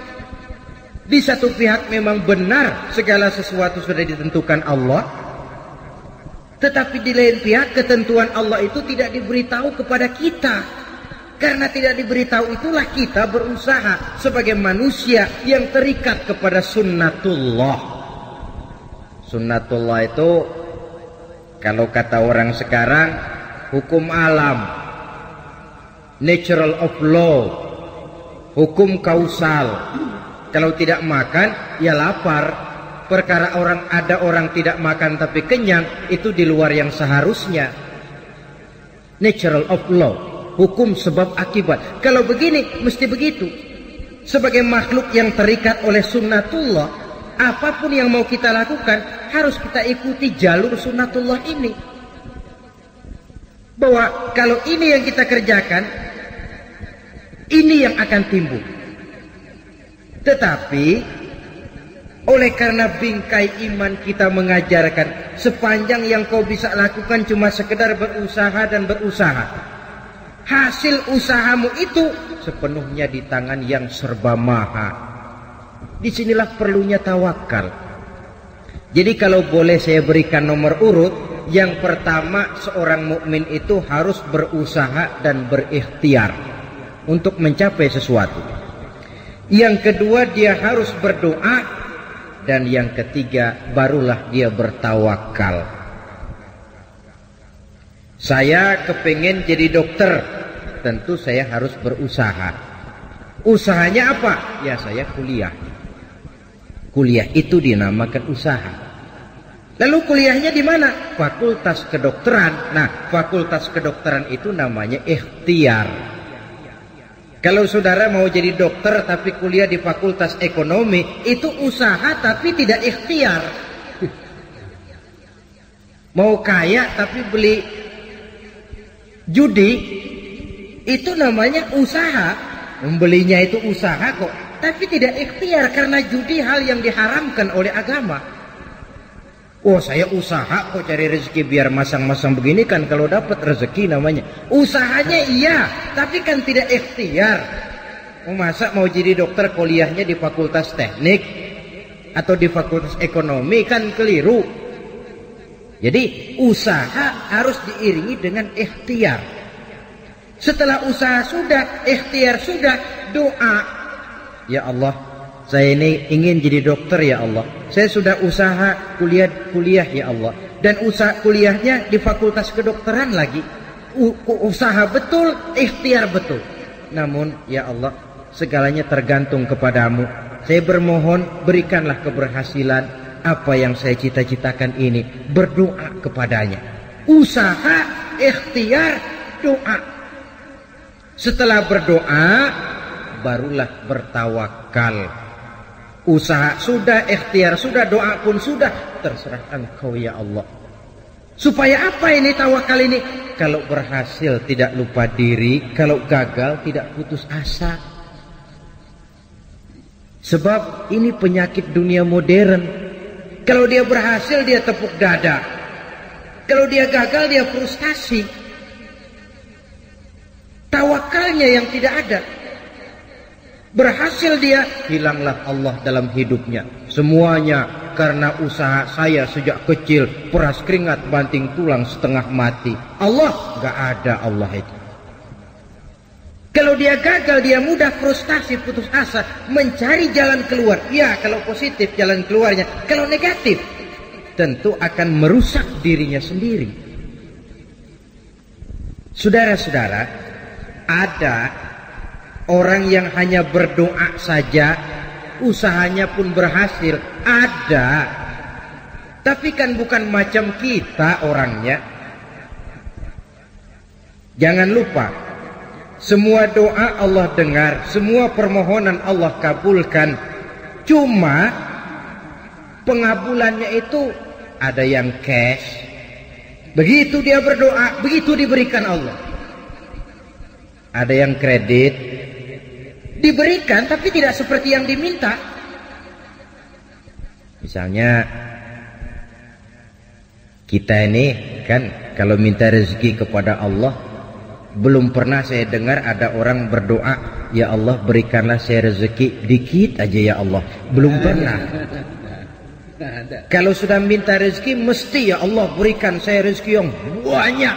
Di satu pihak memang benar segala sesuatu sudah ditentukan Allah. Tetapi di lain pihak ketentuan Allah itu tidak diberitahu kepada kita. Karena tidak diberitahu itulah kita berusaha sebagai manusia yang terikat kepada sunnatullah. Sunnatullah itu kalau kata orang sekarang hukum alam. Natural of law. Hukum kausal kalau tidak makan, ya lapar. Perkara orang ada orang tidak makan tapi kenyang, itu di luar yang seharusnya. Natural of law. Hukum sebab akibat. Kalau begini, mesti begitu. Sebagai makhluk yang terikat oleh sunnatullah, apa pun yang mau kita lakukan, harus kita ikuti jalur sunnatullah ini. Bahwa kalau ini yang kita kerjakan, ini yang akan timbul. Tetapi oleh karena bingkai iman kita mengajarkan sepanjang yang kau bisa lakukan cuma sekedar berusaha dan berusaha. Hasil usahamu itu sepenuhnya di tangan yang serba maha. Di sinilah perlunya tawakal. Jadi kalau boleh saya berikan nomor urut, yang pertama seorang mukmin itu harus berusaha dan berikhtiar untuk mencapai sesuatu. Yang kedua dia harus berdoa dan yang ketiga barulah dia bertawakal. Saya kepengen jadi dokter. Tentu saya harus berusaha. Usahanya apa? Ya saya kuliah. Kuliah itu dinamakan usaha. Lalu kuliahnya di mana? Fakultas kedokteran. Nah, fakultas kedokteran itu namanya ikhtiar. Kalau saudara mau jadi dokter tapi kuliah di fakultas ekonomi, itu usaha tapi tidak ikhtiar. Mau kaya tapi beli judi, itu namanya usaha. Membelinya itu usaha kok, tapi tidak ikhtiar karena judi hal yang diharamkan oleh agama. Oh saya usaha kok cari rezeki biar masang-masang begini kan kalau dapat rezeki namanya. Usahanya iya, tapi kan tidak ikhtiar. Oh, masa mau jadi dokter kuliahnya di fakultas teknik atau di fakultas ekonomi kan keliru. Jadi usaha harus diiringi dengan ikhtiar. Setelah usaha sudah, ikhtiar sudah, doa. Ya Allah, saya ini ingin jadi dokter ya Allah. Saya sudah usaha kuliah kuliah ya Allah. Dan usaha kuliahnya di fakultas kedokteran lagi. U usaha betul, ikhtiar betul. Namun ya Allah, segalanya tergantung kepadamu. Saya bermohon berikanlah keberhasilan apa yang saya cita-citakan ini. Berdoa kepadanya. Usaha, ikhtiar, doa. Setelah berdoa, barulah bertawakal Usaha sudah, ikhtiar sudah, doa pun sudah. Terserah engkau ya Allah. Supaya apa ini tawakal ini? Kalau berhasil tidak lupa diri, kalau gagal tidak putus asa. Sebab ini penyakit dunia modern. Kalau dia berhasil dia tepuk dada. Kalau dia gagal dia frustasi. Tawakalnya yang tidak ada. Berhasil dia, hilanglah Allah dalam hidupnya. Semuanya karena usaha saya sejak kecil, peras keringat banting tulang setengah mati. Allah gak ada Allah itu. Kalau dia gagal, dia mudah frustasi, putus asa, mencari jalan keluar. Ya, kalau positif jalan keluarnya. Kalau negatif, tentu akan merusak dirinya sendiri. Saudara-saudara, ada Orang yang hanya berdoa saja usahanya pun berhasil ada. Tapi kan bukan macam kita orangnya. Jangan lupa semua doa Allah dengar, semua permohonan Allah kabulkan. Cuma pengabulannya itu ada yang cash. Begitu dia berdoa, begitu diberikan Allah. Ada yang kredit, diberikan tapi tidak seperti yang diminta. Misalnya kita ini kan kalau minta rezeki kepada Allah belum pernah saya dengar ada orang berdoa ya Allah berikanlah saya rezeki dikit aja ya Allah. Belum pernah. Kalau sudah minta rezeki mesti ya Allah berikan saya rezeki yang banyak.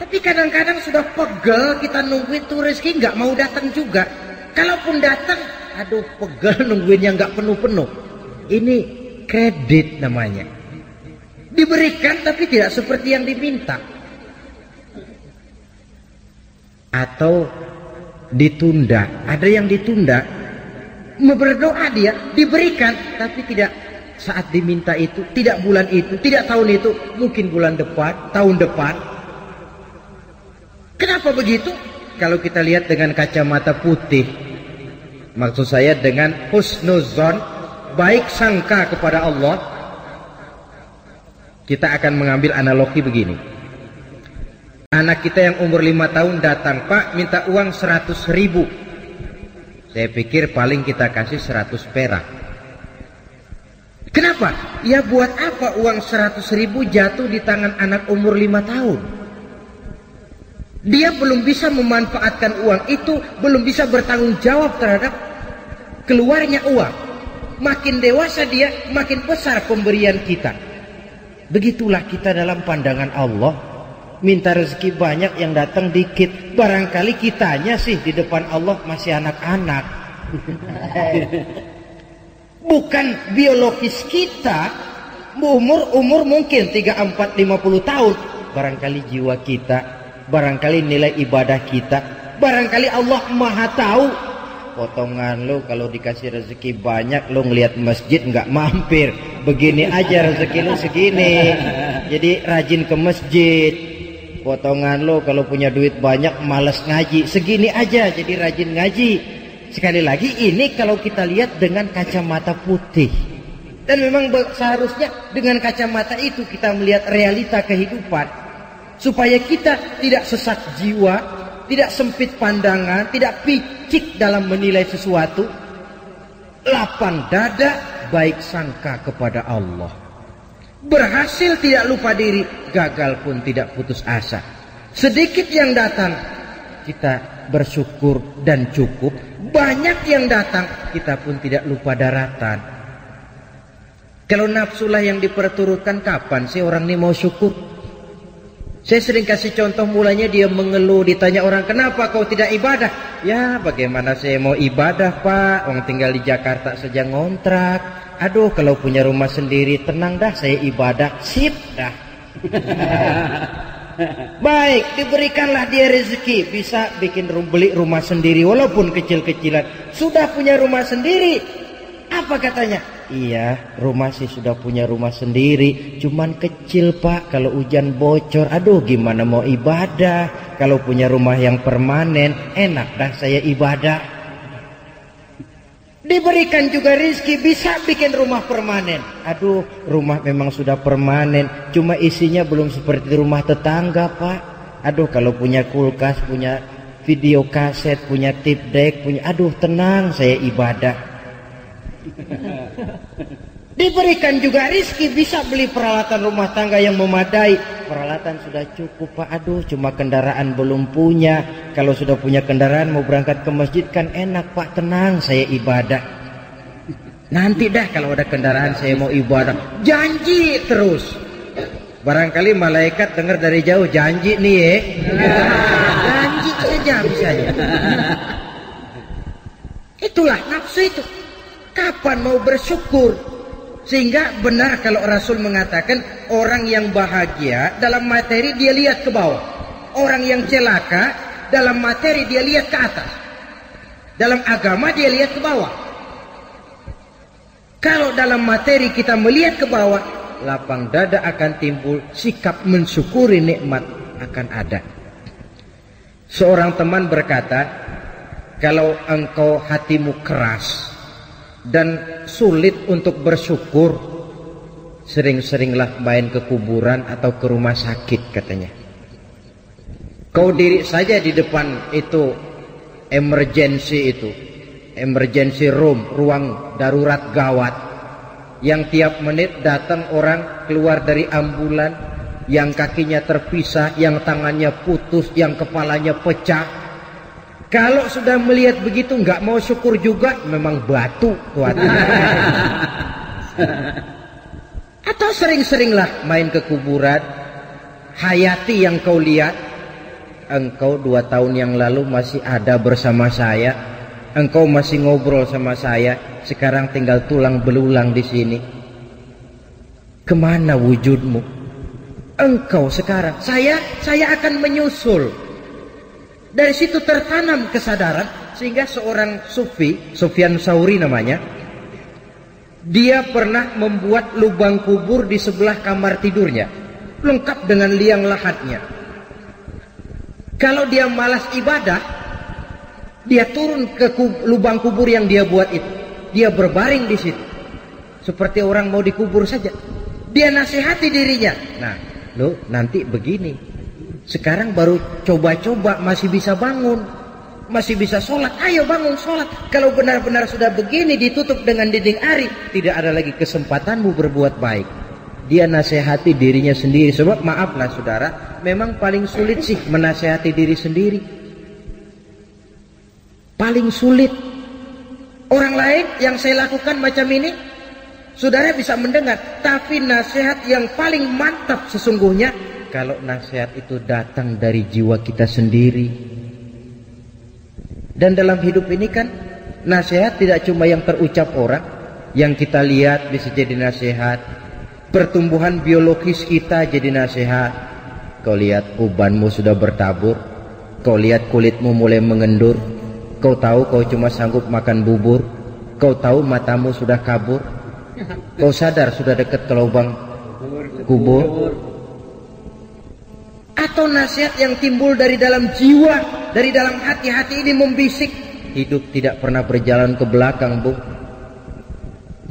Tapi kadang-kadang sudah pegel kita nungguin tuh rezeki nggak mau datang juga Kalaupun datang, aduh pegel nungguin yang nggak penuh-penuh. Ini kredit namanya. Diberikan tapi tidak seperti yang diminta. Atau ditunda. Ada yang ditunda. Berdoa dia, diberikan tapi tidak saat diminta itu, tidak bulan itu, tidak tahun itu, mungkin bulan depan, tahun depan. Kenapa begitu? Kalau kita lihat dengan kacamata putih maksud saya dengan husnuzon baik sangka kepada Allah kita akan mengambil analogi begini. Anak kita yang umur lima tahun datang pak minta uang seratus ribu. Saya pikir paling kita kasih seratus perak. Kenapa? ya buat apa uang seratus ribu jatuh di tangan anak umur lima tahun dia belum bisa memanfaatkan uang itu, belum bisa bertanggung jawab terhadap keluarnya uang. Makin dewasa dia, makin besar pemberian kita. Begitulah kita dalam pandangan Allah. Minta rezeki banyak yang datang dikit. Barangkali kitanya sih di depan Allah masih anak-anak. Bukan biologis kita umur umur mungkin 3 4 50 tahun barangkali jiwa kita, barangkali nilai ibadah kita, barangkali Allah Maha tahu. Potongan lo kalau dikasih rezeki banyak lo ngelihat masjid nggak mampir. Begini aja rezeki lo segini. Jadi rajin ke masjid. Potongan lo kalau punya duit banyak males ngaji. Segini aja jadi rajin ngaji. Sekali lagi ini kalau kita lihat dengan kacamata putih. Dan memang seharusnya dengan kacamata itu kita melihat realita kehidupan. Supaya kita tidak sesak jiwa, tidak sempit pandangan, tidak picik dalam menilai sesuatu. Lapang dada, baik sangka kepada Allah. Berhasil tidak lupa diri, gagal pun tidak putus asa. Sedikit yang datang, kita bersyukur dan cukup. Banyak yang datang, kita pun tidak lupa daratan. Kalau nafsulah yang diperturutkan kapan sih orang ini mau syukur? Saya sering kasih contoh mulanya dia mengeluh ditanya orang kenapa kau tidak ibadah? Ya bagaimana saya mau ibadah pak? Orang tinggal di Jakarta saja ngontrak. Aduh kalau punya rumah sendiri tenang dah saya ibadah. Sip dah. Baik, diberikanlah dia rezeki, bisa bikin beli rumah sendiri walaupun kecil-kecilan. Sudah punya rumah sendiri. Apa katanya? Iya, rumah sih sudah punya rumah sendiri, cuman kecil pak. Kalau hujan bocor, aduh gimana mau ibadah? Kalau punya rumah yang permanen, enak dah saya ibadah. Diberikan juga rizki bisa bikin rumah permanen. Aduh, rumah memang sudah permanen, cuma isinya belum seperti rumah tetangga pak. Aduh, kalau punya kulkas, punya video kaset, punya tip deck, punya, aduh tenang saya ibadah. Diberikan juga rizki bisa beli peralatan rumah tangga yang memadai. Peralatan sudah cukup pak. Aduh cuma kendaraan belum punya. Kalau sudah punya kendaraan mau berangkat ke masjid kan enak pak. Tenang saya ibadah. Nanti dah kalau ada kendaraan saya mau ibadah. Janji terus. Barangkali malaikat dengar dari jauh janji nih ya. janji saja misalnya. Itulah nafsu itu. Kapan mau bersyukur? Sehingga benar kalau Rasul mengatakan orang yang bahagia dalam materi dia lihat ke bawah. Orang yang celaka dalam materi dia lihat ke atas. Dalam agama dia lihat ke bawah. Kalau dalam materi kita melihat ke bawah, lapang dada akan timbul, sikap mensyukuri nikmat akan ada. Seorang teman berkata, kalau engkau hatimu keras, dan sulit untuk bersyukur. Sering-seringlah main ke kuburan atau ke rumah sakit katanya. Kau diri saja di depan itu emergency itu. Emergency room ruang darurat gawat. Yang tiap menit datang orang keluar dari ambulan yang kakinya terpisah yang tangannya putus yang kepalanya pecah kalau sudah melihat begitu nggak mau syukur juga memang batu tuan. Atau sering-seringlah main ke kuburan. Hayati yang kau lihat. Engkau dua tahun yang lalu masih ada bersama saya. Engkau masih ngobrol sama saya. Sekarang tinggal tulang belulang di sini. Ke mana wujudmu? Engkau sekarang. Saya, saya akan menyusul dari situ tertanam kesadaran sehingga seorang sufi, Sufyan Sauri namanya, dia pernah membuat lubang kubur di sebelah kamar tidurnya, lengkap dengan liang lahatnya. Kalau dia malas ibadah, dia turun ke lubang kubur yang dia buat itu. Dia berbaring di situ. Seperti orang mau dikubur saja. Dia nasihati dirinya. Nah, lo nanti begini. Sekarang baru coba-coba masih bisa bangun. Masih bisa sholat. Ayo bangun sholat. Kalau benar-benar sudah begini ditutup dengan dinding ari. Tidak ada lagi kesempatanmu berbuat baik. Dia nasihati dirinya sendiri. Sebab maaflah saudara. Memang paling sulit sih menasehati diri sendiri. Paling sulit. Orang lain yang saya lakukan macam ini. Saudara bisa mendengar. Tapi nasihat yang paling mantap sesungguhnya kalau nasihat itu datang dari jiwa kita sendiri. Dan dalam hidup ini kan nasihat tidak cuma yang terucap orang, yang kita lihat bisa jadi nasihat. Pertumbuhan biologis kita jadi nasihat. Kau lihat ubanmu sudah bertabur. Kau lihat kulitmu mulai mengendur. Kau tahu kau cuma sanggup makan bubur. Kau tahu matamu sudah kabur. Kau sadar sudah dekat ke lubang kubur. Atau nasihat yang timbul dari dalam jiwa, dari dalam hati-hati ini membisik. Hidup tidak pernah berjalan ke belakang, Bu.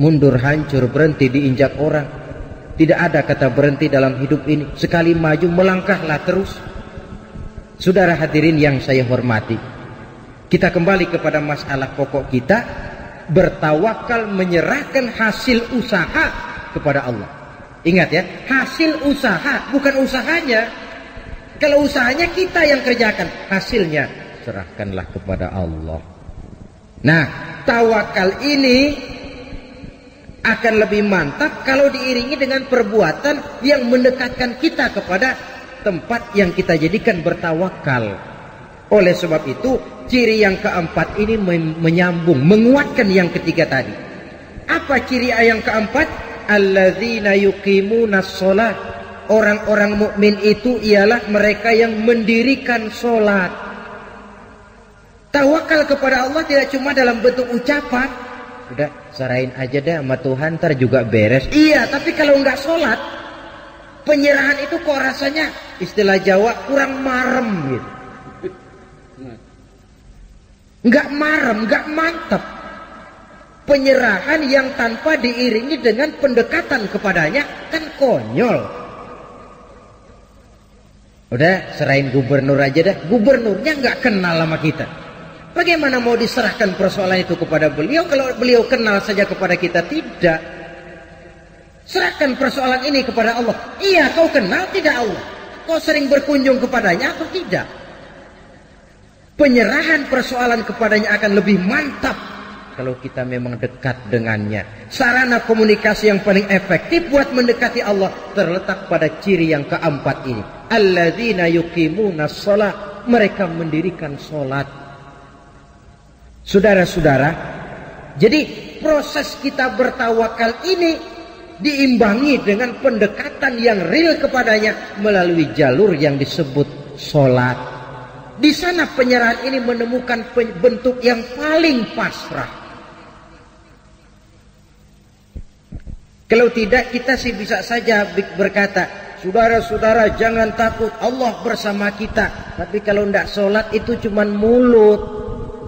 Mundur hancur, berhenti diinjak orang. Tidak ada kata berhenti dalam hidup ini. Sekali maju melangkahlah terus. Saudara hadirin yang saya hormati. Kita kembali kepada masalah pokok kita. Bertawakal menyerahkan hasil usaha kepada Allah. Ingat ya, hasil usaha bukan usahanya. Kalau usahanya kita yang kerjakan, hasilnya serahkanlah kepada Allah. Nah, tawakal ini akan lebih mantap kalau diiringi dengan perbuatan yang mendekatkan kita kepada tempat yang kita jadikan bertawakal. Oleh sebab itu, ciri yang keempat ini menyambung, menguatkan yang ketiga tadi. Apa ciri yang keempat? Alladzina yuqimuna sholat. Orang-orang mukmin itu ialah mereka yang mendirikan sholat. Tawakal kepada Allah tidak cuma dalam bentuk ucapan, udah serahin aja deh sama Tuhan ntar juga beres. Iya tapi kalau nggak sholat penyerahan itu kok rasanya istilah Jawa kurang marem gitu. Nggak marem nggak mantap penyerahan yang tanpa diiringi dengan pendekatan kepadanya kan konyol udah serahin gubernur aja deh gubernurnya nggak kenal sama kita Bagaimana mau diserahkan persoalan itu kepada beliau kalau beliau kenal saja kepada kita tidak? Serahkan persoalan ini kepada Allah. Iya, kau kenal tidak Allah? Kau sering berkunjung kepadanya atau tidak? Penyerahan persoalan kepadanya akan lebih mantap kalau kita memang dekat dengannya. Sarana komunikasi yang paling efektif buat mendekati Allah terletak pada ciri yang keempat ini. Alladzina yuqimuna shalah. Mereka mendirikan salat Saudara-saudara, jadi proses kita bertawakal ini diimbangi dengan pendekatan yang real kepadanya melalui jalur yang disebut sholat. Di sana penyerahan ini menemukan bentuk yang paling pasrah. Kalau tidak kita sih bisa saja berkata, saudara-saudara jangan takut Allah bersama kita. Tapi kalau tidak sholat itu cuma mulut.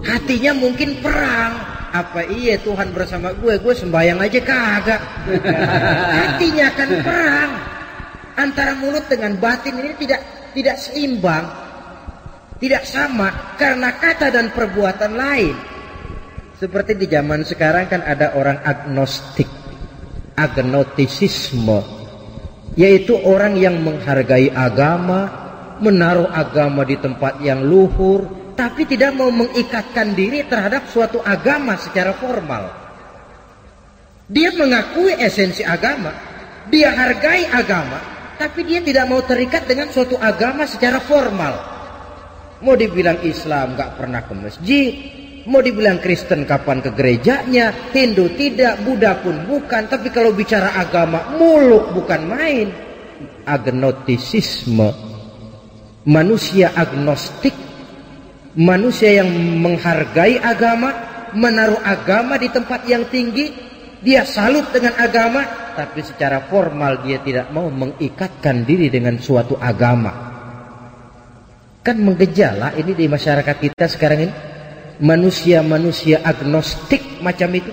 Hatinya mungkin perang. Apa iya Tuhan bersama gue? Gue sembahyang aja kagak. Hatinya akan perang. Antara mulut dengan batin ini tidak tidak seimbang. Tidak sama karena kata dan perbuatan lain. Seperti di zaman sekarang kan ada orang agnostik. Agnotisisme. Yaitu orang yang menghargai agama, menaruh agama di tempat yang luhur, tapi tidak mau mengikatkan diri terhadap suatu agama secara formal. Dia mengakui esensi agama, dia hargai agama, tapi dia tidak mau terikat dengan suatu agama secara formal. Mau dibilang Islam gak pernah ke masjid, mau dibilang Kristen kapan ke gerejanya, Hindu tidak, Buddha pun bukan, tapi kalau bicara agama muluk bukan main. Agnotisisme, manusia agnostik manusia yang menghargai agama, menaruh agama di tempat yang tinggi, dia salut dengan agama, tapi secara formal dia tidak mau mengikatkan diri dengan suatu agama. Kan menggejala ini di masyarakat kita sekarang ini. Manusia-manusia agnostik macam itu.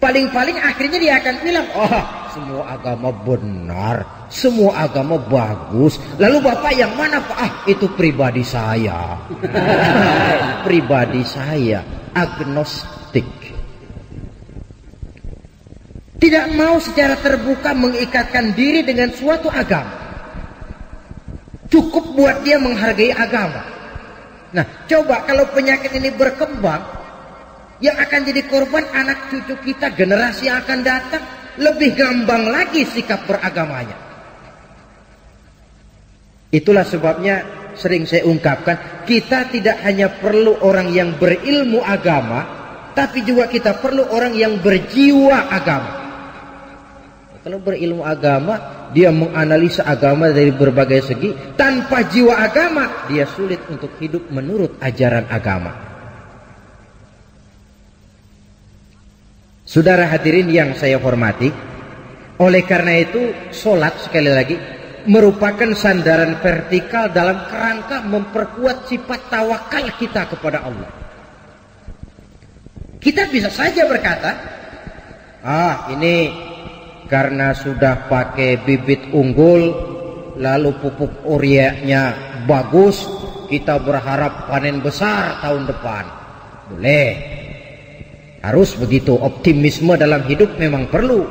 Paling-paling akhirnya dia akan bilang, oh semua agama benar, semua agama bagus. Lalu Bapak yang mana Pak? Ah, itu pribadi saya. pribadi saya, agnostik. Tidak mau secara terbuka mengikatkan diri dengan suatu agama. Cukup buat dia menghargai agama. Nah, coba kalau penyakit ini berkembang, yang akan jadi korban anak cucu kita, generasi yang akan datang, lebih gampang lagi sikap beragamanya. Itulah sebabnya sering saya ungkapkan, kita tidak hanya perlu orang yang berilmu agama, tapi juga kita perlu orang yang berjiwa agama. Kalau berilmu agama, dia menganalisa agama dari berbagai segi. Tanpa jiwa agama, dia sulit untuk hidup menurut ajaran agama. Saudara hadirin yang saya hormati, oleh karena itu solat sekali lagi merupakan sandaran vertikal dalam kerangka memperkuat sifat tawakal kita kepada Allah. Kita bisa saja berkata, ah ini karena sudah pakai bibit unggul lalu pupuk urianya bagus kita berharap panen besar tahun depan. Boleh. Harus begitu optimisme dalam hidup memang perlu.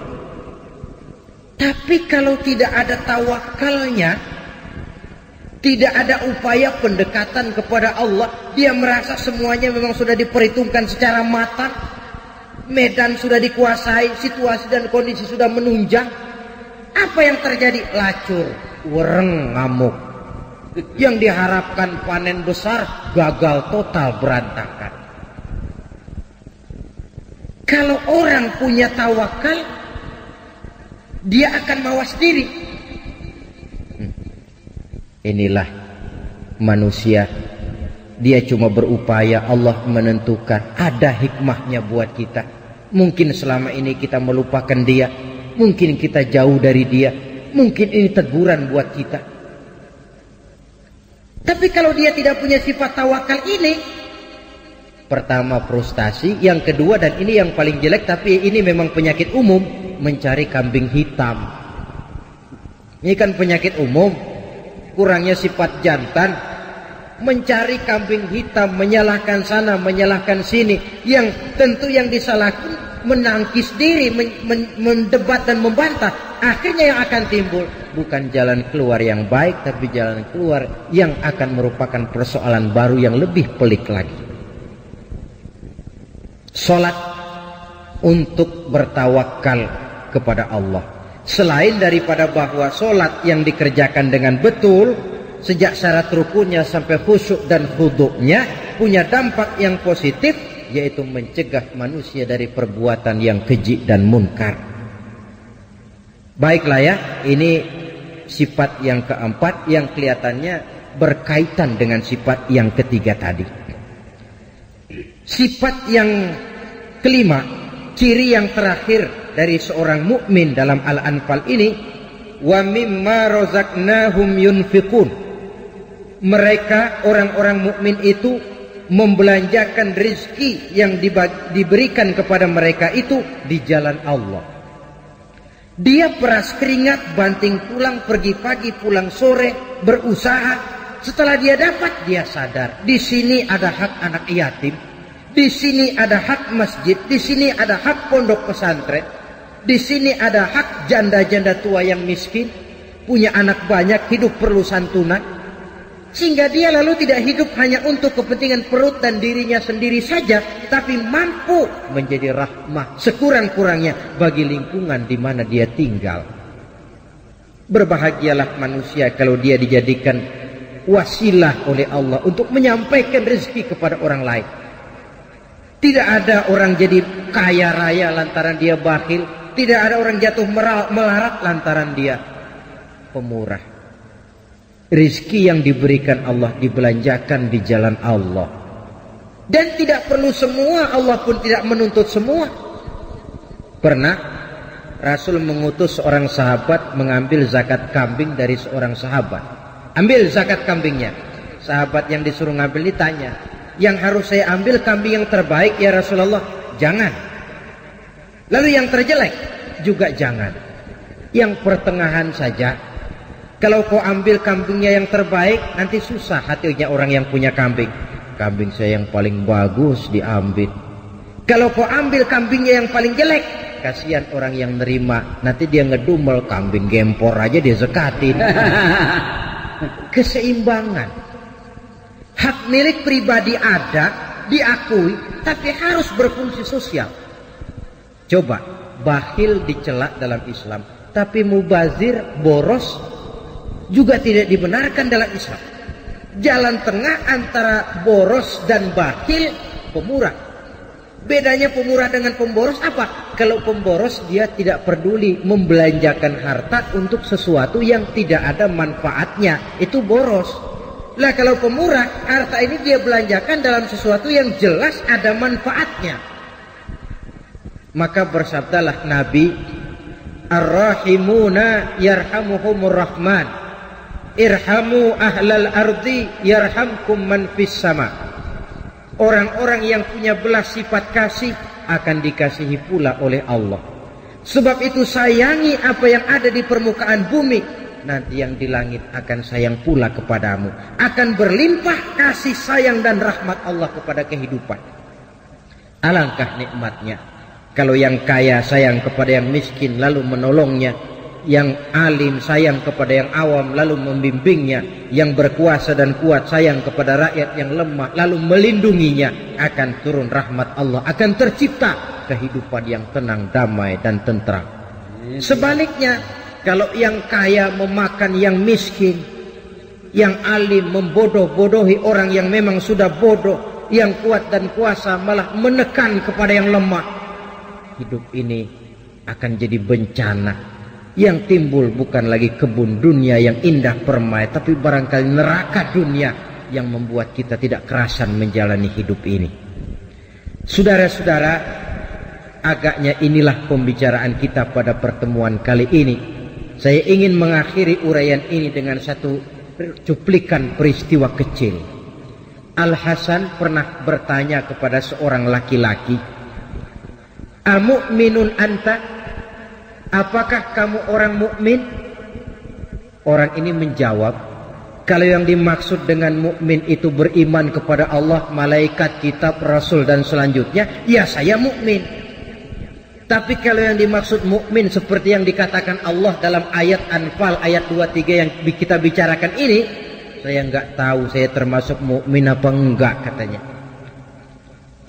Tapi kalau tidak ada tawakalnya tidak ada upaya pendekatan kepada Allah dia merasa semuanya memang sudah diperhitungkan secara matang medan sudah dikuasai, situasi dan kondisi sudah menunjang. Apa yang terjadi? Lacur, wereng, ngamuk. Yang diharapkan panen besar gagal total berantakan. Kalau orang punya tawakal, dia akan mawas diri. Hmm. Inilah manusia dia cuma berupaya Allah menentukan ada hikmahnya buat kita Mungkin selama ini kita melupakan dia. Mungkin kita jauh dari dia. Mungkin ini teguran buat kita. Tapi kalau dia tidak punya sifat tawakal ini. Pertama frustasi. Yang kedua dan ini yang paling jelek. Tapi ini memang penyakit umum. Mencari kambing hitam. Ini kan penyakit umum. Kurangnya sifat jantan mencari kambing hitam, menyalahkan sana, menyalahkan sini, yang tentu yang disalahkan menangkis diri, men, men, mendebat dan membantah, akhirnya yang akan timbul bukan jalan keluar yang baik, tapi jalan keluar yang akan merupakan persoalan baru yang lebih pelik lagi. Salat untuk bertawakal kepada Allah. Selain daripada bahwa solat yang dikerjakan dengan betul, sejak syarat rukunnya sampai khusyuk dan khuduknya punya dampak yang positif yaitu mencegah manusia dari perbuatan yang keji dan munkar. Baiklah ya, ini sifat yang keempat yang kelihatannya berkaitan dengan sifat yang ketiga tadi. Sifat yang kelima, ciri yang terakhir dari seorang mukmin dalam Al-Anfal ini, wa mimma razaqnahum yunfiqun. Mereka orang-orang mukmin itu membelanjakan rezeki yang diberikan kepada mereka itu di jalan Allah. Dia peras keringat, banting pulang, pergi pagi, pulang sore, berusaha. Setelah dia dapat, dia sadar. Di sini ada hak anak yatim. Di sini ada hak masjid. Di sini ada hak pondok pesantren. Di sini ada hak janda-janda tua yang miskin. Punya anak banyak, hidup perlu santunan sehingga dia lalu tidak hidup hanya untuk kepentingan perut dan dirinya sendiri saja, tapi mampu menjadi rahmah sekurang-kurangnya bagi lingkungan di mana dia tinggal. Berbahagialah manusia kalau dia dijadikan wasilah oleh Allah untuk menyampaikan rezeki kepada orang lain. Tidak ada orang jadi kaya raya lantaran dia bakhil. Tidak ada orang jatuh melarat lantaran dia pemurah. Rizki yang diberikan Allah dibelanjakan di jalan Allah. Dan tidak perlu semua, Allah pun tidak menuntut semua. Pernah Rasul mengutus seorang sahabat mengambil zakat kambing dari seorang sahabat. Ambil zakat kambingnya. Sahabat yang disuruh ngambil ditanya, yang harus saya ambil kambing yang terbaik ya Rasulullah? Jangan. Lalu yang terjelek juga jangan. Yang pertengahan saja kalau kau ambil kambingnya yang terbaik, nanti susah hatinya orang yang punya kambing. Kambing saya yang paling bagus diambil. Kalau kau ambil kambingnya yang paling jelek, kasihan orang yang nerima. Nanti dia ngedumel kambing gempor aja dia zekatin. Keseimbangan. Hak milik pribadi ada, diakui, tapi harus berfungsi sosial. Coba, bahil dicelak dalam Islam. Tapi mubazir, boros, juga tidak dibenarkan dalam Islam. Jalan tengah antara boros dan bakil pemurah. Bedanya pemurah dengan pemboros apa? Kalau pemboros dia tidak peduli membelanjakan harta untuk sesuatu yang tidak ada manfaatnya. Itu boros. Lah kalau pemurah, harta ini dia belanjakan dalam sesuatu yang jelas ada manfaatnya. Maka bersabdalah Nabi, Ar-Rahimuna yarhamuhumur Rahman. Irhamu ahlal ardi yarhamkum man fis sama. Orang-orang yang punya belas sifat kasih akan dikasihi pula oleh Allah. Sebab itu sayangi apa yang ada di permukaan bumi. Nanti yang di langit akan sayang pula kepadamu. Akan berlimpah kasih sayang dan rahmat Allah kepada kehidupan. Alangkah nikmatnya. Kalau yang kaya sayang kepada yang miskin lalu menolongnya yang alim sayang kepada yang awam lalu membimbingnya yang berkuasa dan kuat sayang kepada rakyat yang lemah lalu melindunginya akan turun rahmat Allah akan tercipta kehidupan yang tenang damai dan tentram. Sebaliknya kalau yang kaya memakan yang miskin yang alim membodoh-bodohi orang yang memang sudah bodoh yang kuat dan kuasa malah menekan kepada yang lemah hidup ini akan jadi bencana yang timbul bukan lagi kebun dunia yang indah permai, tapi barangkali neraka dunia yang membuat kita tidak kerasan menjalani hidup ini. Saudara-saudara, agaknya inilah pembicaraan kita pada pertemuan kali ini. Saya ingin mengakhiri uraian ini dengan satu cuplikan peristiwa kecil. Al Hasan pernah bertanya kepada seorang laki-laki, "Amu'minun anta?" Apakah kamu orang mukmin? Orang ini menjawab, kalau yang dimaksud dengan mukmin itu beriman kepada Allah, malaikat, kitab, rasul dan selanjutnya, ya saya mukmin. Tapi kalau yang dimaksud mukmin seperti yang dikatakan Allah dalam ayat Anfal ayat 23 yang kita bicarakan ini, saya nggak tahu saya termasuk mukmin apa enggak katanya.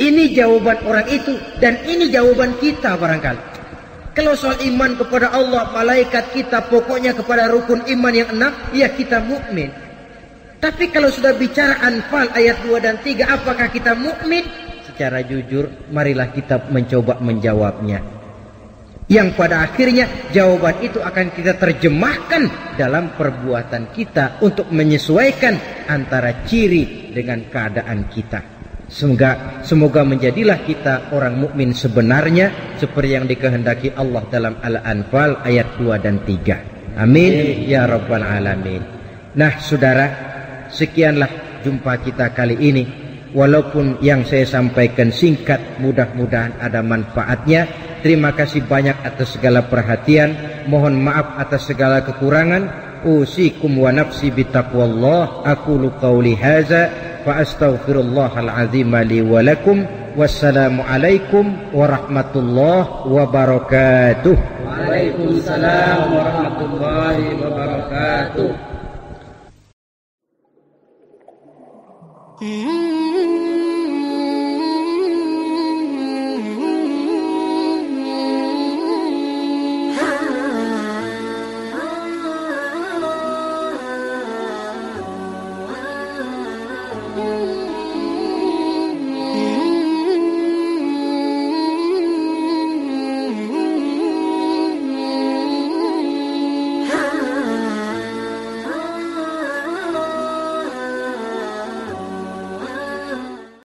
Ini jawaban orang itu dan ini jawaban kita barangkali. Kalau soal iman kepada Allah, malaikat kita, pokoknya kepada rukun iman yang enam, ya kita mukmin. Tapi kalau sudah bicara Anfal ayat 2 dan 3, apakah kita mukmin? Secara jujur, marilah kita mencoba menjawabnya. Yang pada akhirnya jawaban itu akan kita terjemahkan dalam perbuatan kita untuk menyesuaikan antara ciri dengan keadaan kita. Semoga semoga menjadilah kita orang mukmin sebenarnya seperti yang dikehendaki Allah dalam Al-Anfal ayat 2 dan 3. Amin ya rabbal alamin. Nah, Saudara, sekianlah jumpa kita kali ini. Walaupun yang saya sampaikan singkat, mudah-mudahan ada manfaatnya. Terima kasih banyak atas segala perhatian. Mohon maaf atas segala kekurangan. Usikum wa nafsi bitaqwallah. Aku qauli hadza فأستغفر الله العظيم لي ولكم والسلام عليكم ورحمة الله وبركاته وعليكم السلام ورحمة الله وبركاته